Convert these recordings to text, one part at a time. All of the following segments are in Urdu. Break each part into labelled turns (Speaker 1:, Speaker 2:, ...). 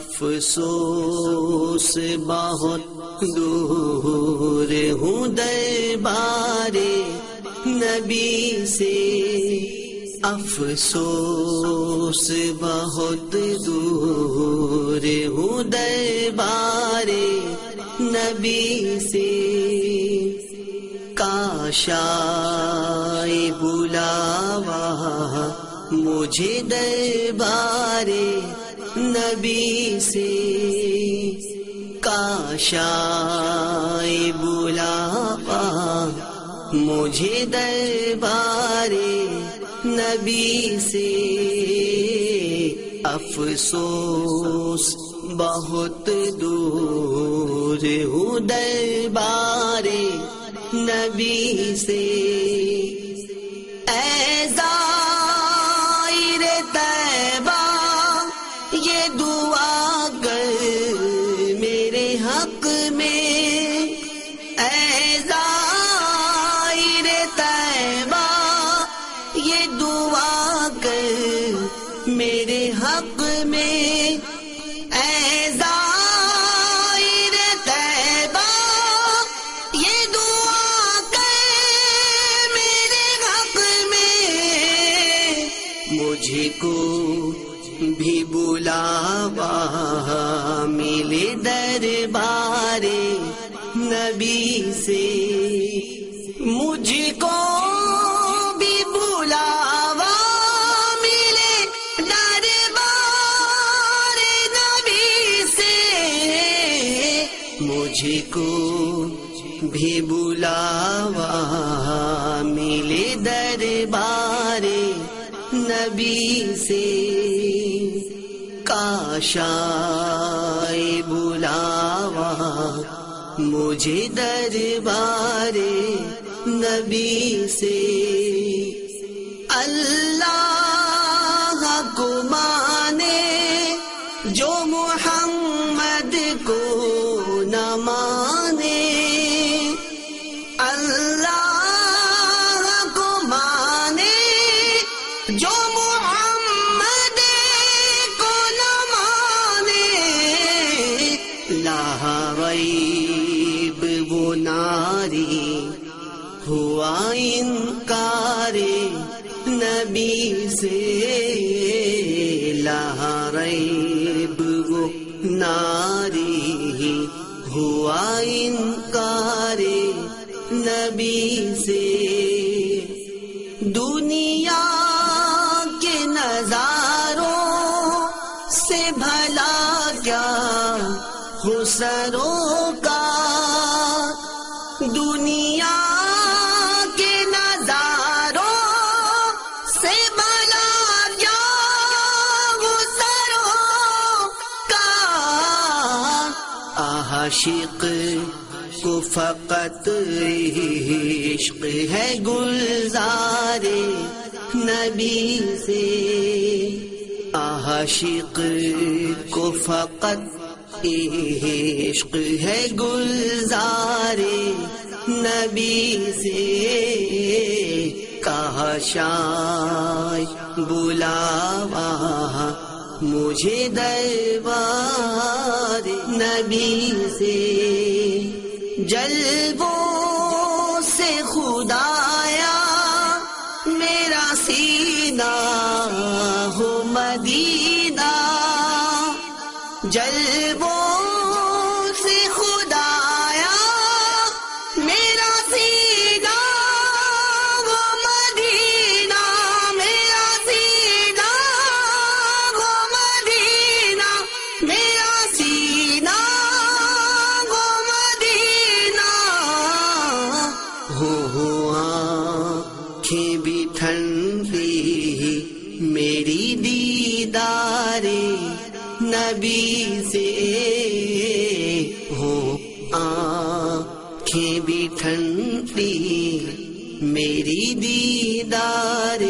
Speaker 1: افسوس بہت دور ہوں دربار نبی سے۔ افسوس بہت دور ہوں دربار نبی سے۔ کاشائے بلاوا مجھے دربار نبی سے کاشائے بلاوا مجھے دربار نبی سے افسوس بہت دور ہوں دربار نبی سے مجھے کو بھی بلاوا ملے دربار نبی سے۔ مجھ کو بھی بلاوا ملے دربار نبی سے۔ مجھ کو بھی بلاوا ملے دربار نبی سے کاشائے بلاوا مجھے دربار نبی سے اللہ غیب وہ ناری، ہوا انکار نبی سے، لا ریب وہ ناری، ہوا انکار نبی سے۔ دنیا کے نظاروں سے بھلا کیا حسروں کا دنیا کے نظاروں سے بھلا کیا حسروں کا۔ عاشق کو فقط عشق ہے گلزار نبی سے۔ عاشق کو فقط عشق ہے گلزار نبی سے کہا شائے بلاوا مجھے دربار نبی سے جلبوں سے خدایا میرا سینہ ہو مدینہ جلبوں سے خدایا، میرا سینہ ہو مدینہ، میرا سینہ ہو مدینہ، میرا سینہ ہو مدینہ۔ ہو ہو آنکھیں بھی ٹھنڈی نبی سے ہو آنکھیں بھی ٹھنڈی، میری دیدار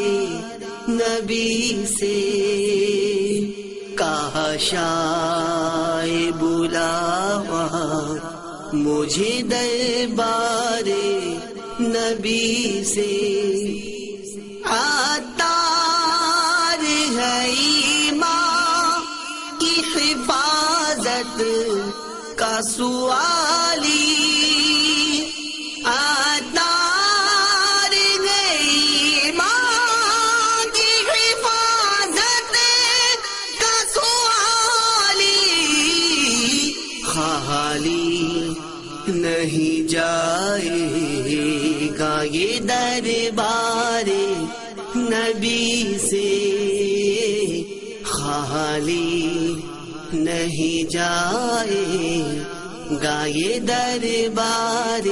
Speaker 1: نبی سے۔ کہا شائے بلاوا مجھے دربار نبی سے۔ حفاظت کا سوالی اتار گئی ماں کی حفاظت کا سوالی خالی نہیں جائے گا یہ دربار نبی سے خالی نہیں جائے گا یہ دربار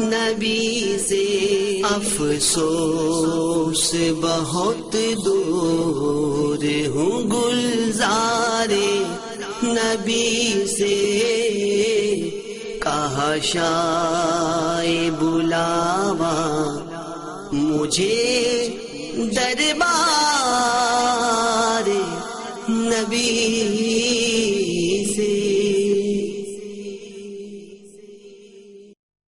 Speaker 1: نبی سے۔ افسوس، بہت دور ہوں گلزار نبی سے۔ کہا شائے بلاوا، مجھے دربار نبي